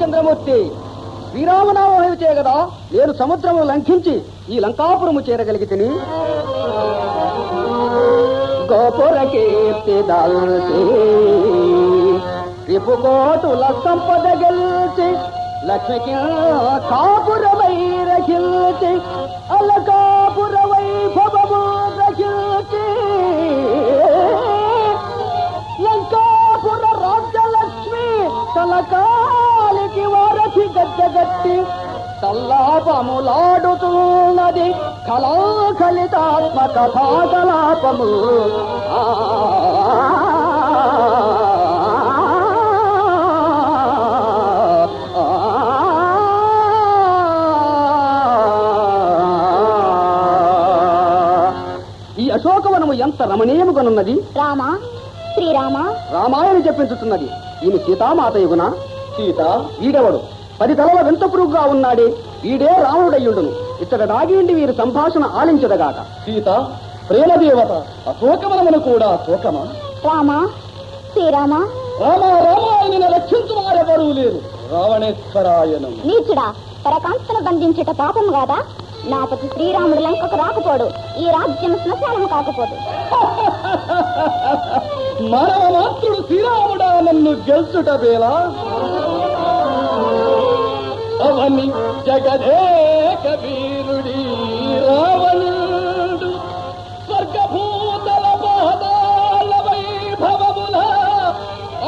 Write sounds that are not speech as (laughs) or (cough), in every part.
రామచంద్రమూర్తి శ్రీరామనామం చేయగదా నేను సముద్రము లంఘించి ఈ లంకాపురము చేరగలిగితిని. గోపుర కీర్తి దాల్చి రిపుకోటుల సంపద గెలిచి లక్ష్మికి కాపురమై రగిల్చి అలకాపుర వైభవము రగిల్చి లంకాపుర రాజ్యలక్ష్మి కలకాలికి గద్దగట్టి తల్లాపములాడుతున్నది కళాకలితాత్మ కథాకలాపము ఆ ఈ అశోకవనము ఎంత రమణీయముగానున్నది? రామ శ్రీరామ. రామాయణ చెప్పించుతున్నది. ఈమె సీతామాత యుగున సీత వీడెవడు? పది తలల వింత పురుగుగా ఉన్నాడే. వీడే రాముడయ్యుండును. ఇతడ దాగిండి వీరి సంభాషణ ఆలించదగాక. సీత ప్రేమదేవత అశోకవనమును కూడా శోకమా రామ? శ్రీరామ? రామ రామాయణ రక్షించు వారెవరూ లేరు. రావణేశ్వరాయనం నీచుడా పరకాంక్షను బంధించుట పాపం కాదా? నా పతి శ్రీరాముడు లంకకు రాకపోడు. ఈ రాజ్యం శ్మశానం కాకపోదు. (laughs) మానవ మాత్రుడు శ్రీరాముడా నన్ను గెలుచుట వేలా అవని జగదేక వీరుడి రావణుడు. స్వర్గభూతల పాదాల వైభవముల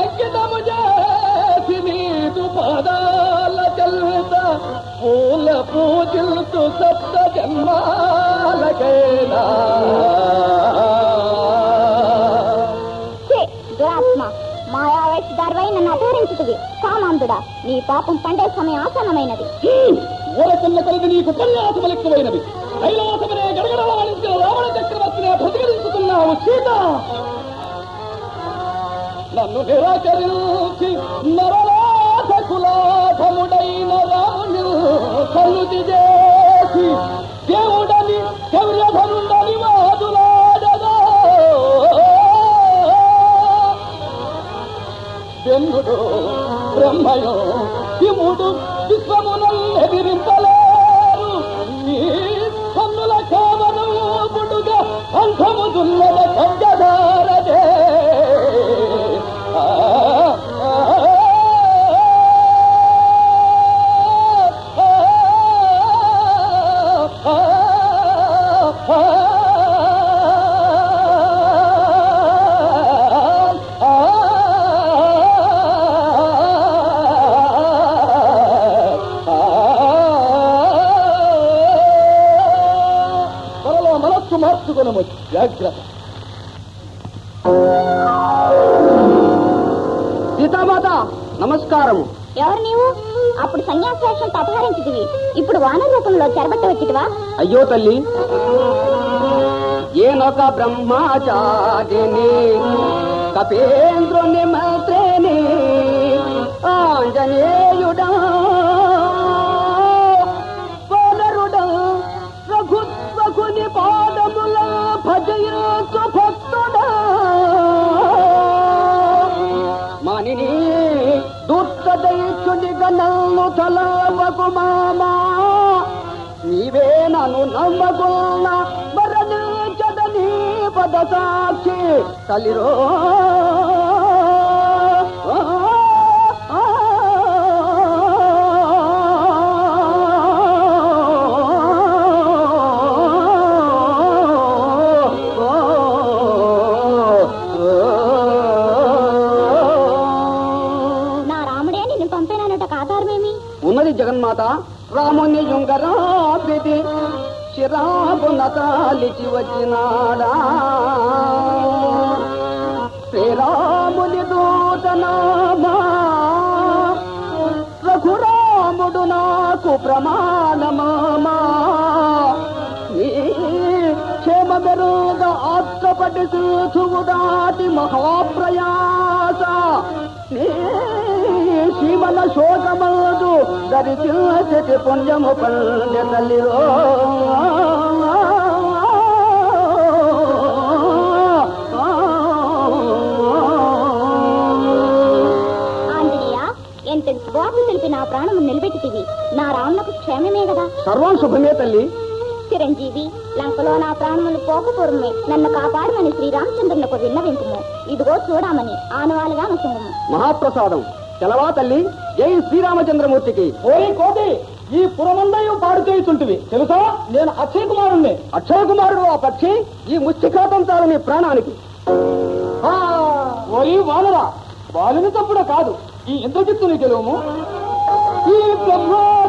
అంకితము చేసి నీదు పాదాల చెల్త పూల పూజిల్తు సప్త జన్మాలకైనా ఛీ, దురాత్మ మాయావేషధారువై నన్ను అపహరించుతుంది పాపాంధుడా నీ పాపం పండే సమయం ఆసనమైనది ఊరకన్న కలిగి నీకు ఉపన్యాసములు ఎక్కువైనవి కైలాసమనే గడగడలాడించిన రావణ చక్రవర్తిని సీత. నన్ను నిరాకరించి నరలాస కులాభముడైన రాముడు చేసి దేవుడని శౌర్యధనుడని వాదులాడదా. వెన్నుడు ఈ మూడు విశ్వమునల్ ఎదిరింపలేరు నీ కన్నుల కామనముడుగా అంధము దుల్లల కవ్యధారదే మార్చుకునము జాగ్రత్త. సీతామాత నమస్కారము. ఎవరు నీవు? అప్పుడు సన్యాసాశ్రంతో అపహరించుదివి ఇప్పుడు వాన రూపంలో చెరబట్ట వచ్చిటివా? అయ్యో తల్లి ఏనొక బ్రహ్మచారిని కపేంద్రుని మంత్రిని ఆంజనేయుడా తలవకు మామా నీవే నన్ను నమ్మకున్న మరణించదని పద సాక్షి తల్లిరో. రాముని యుంగరాపిది శిరాపున తాలిచి వచ్చినాడా శ్రీరాముని దూతనామా? రఘురాముడు నాకు ప్రమాణమామా? నీ క్షేమ మెరుగ ఆత్మపటి చూచువు దాటి మహాప్రయాస. నీ శివన శోకమదు దరిచి పుణ్యము పండ్య తల్లిరో ఆంజనేయ ఎంత శుభవార్త తెలిపినా ప్రాణము నిలబెట్టితివి? నా రామునకు క్షేమమే కదా? సర్వం శుభమే తల్లి. చిరంజీవి లంకలో నా ప్రాణములు పోకపోరుమే నన్ను కాపాడమని శ్రీరామచంద్రునికి విన్నవింపుము ఇదిగో చూడమని ఆనవాలుగా నసుము మహాప్రసాదం. తెలవా తల్లి? జై శ్రీరామచంద్రమూర్తికి. ఓరి కోటి ఈ పురమందయం పాడు చేయుచుంటివి. తెలుసా? నేను అక్షయ్ కుమారుణ్ణి. అక్షయ్ కుమారుడు ఆ పక్షి ఈ ముష్టిఘాతం చాలు నీ ప్రాణానికి. ఆ, ఓరి వానరా బాలుని తప్పుడు కాదు. ఈ ఇంద్రజిత్తుని గెలువము? ఈ బ్రహ్మోత్సముదాగుడగు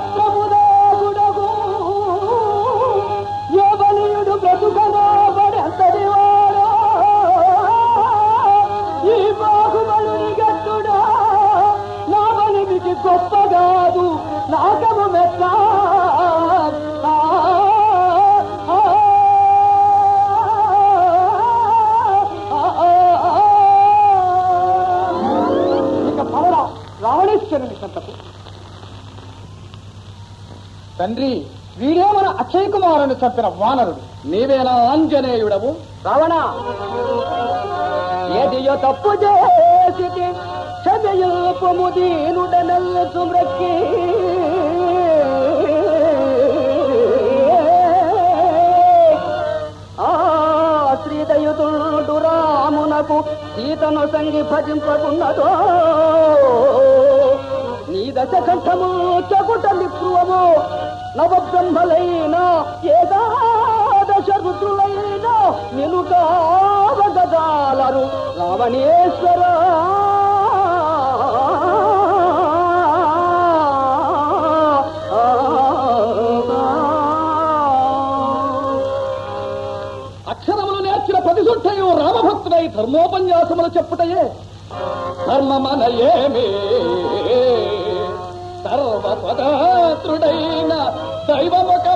తండ్రి వీడే మన అక్షయ్ కుమారుని చంపిన వానరుడు. నీవేనా ఆంజనేయుడవు? రావణ! ఏదియో తప్పు చేసి చదయుపము దీనుడనల్ సుమ్రక్కి ఆ శ్రీదయుతుడు రామునకు సీతను సంగి భజింపకున్నదో. నీ దశ కంఠము నవబ్రహ్మలైనా ఏదాదశ రుద్రులైనా నిను రావణేశ్వర. అక్షరములు నేర్చిన ప్రతిశుద్ధయు రామభక్తుడై ధర్మోపన్యాసములు చెప్పుటయే. ధర్మమన సర్వపదా దైవముఖ దైవమొక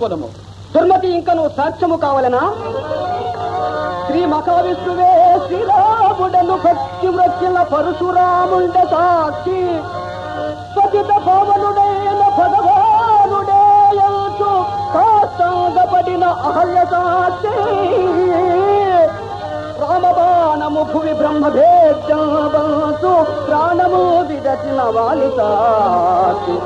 జనానికి చెప్పుకొనము దుర్మతి ఇంకను సాక్ష్యము కావలనా? శ్రీ మహావిష్ణువే శ్రీరాముడను భక్తి వృత్తిల పరశురాముండ సాక్షి. పతిత పవనుడైన భగవానుడే యంచు కాష్టాంగపడిన అహల్య సాక్షి. రామబాణము భువి బ్రహ్మభేద్యాసు ప్రాణము విదచిన వాలి సాక్షి.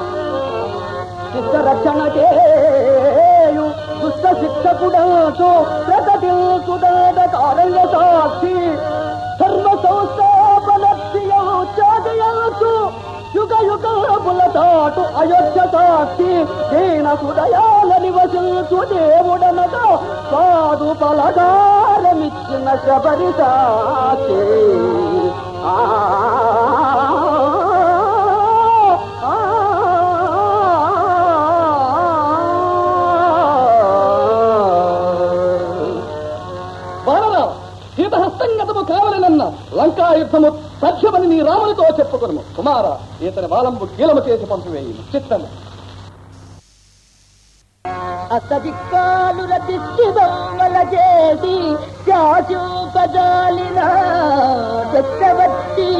శిష్ట రక్షణ చేయు. దుష్ట శిక్షకుడాచు ప్రకటించుదాద కారణ్య సాక్షి. ధర్మ సంస్థాపనక్షియు యుగ యుగముల దాటు అయోధ్య సాక్షి. దీన హృదయాల నివసించు దేవుడనగా సాధు పలగారమిచ్చిన శబరి సాక్షి. ఆ లంకా యుద్ధము సఖ్యమని నీ రామునితో చెప్పుకును కుమార ఇతని బాలంబు కీలము చేసి పంపివేయి చిత్తము. అసదిక్కాలుర దిష్టి బొమ్మల చేసి శాశూపజాలిన చక్రవర్తి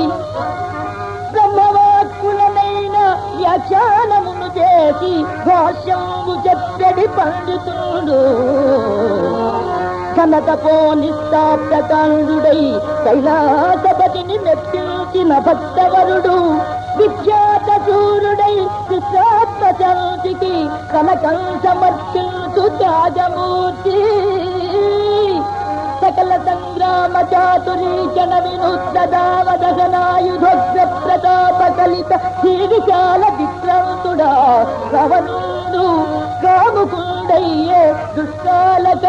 బ్రహ్మవాక్కులనైన వ్యాఖ్యానమును చేసి భాష్యము చెప్పడి పండితుడు ఘనతపో నిస్తాప్రకాండుడై కైలాసపతిని మెప్పించిన భక్తవరుడు విఖ్యాత సూర్యుడై కృష్ణాత్మశాంతికి కనకం సమర్పించు త్యాగమూర్తి. సకల సంగ్రామ చాతురీచన వినుద్దదావదనాయుధోగ్ర ప్రతాప కలిత శ్రీవిశాల విక్రాంతుడా కవనుడు కాముకుండయ్య लक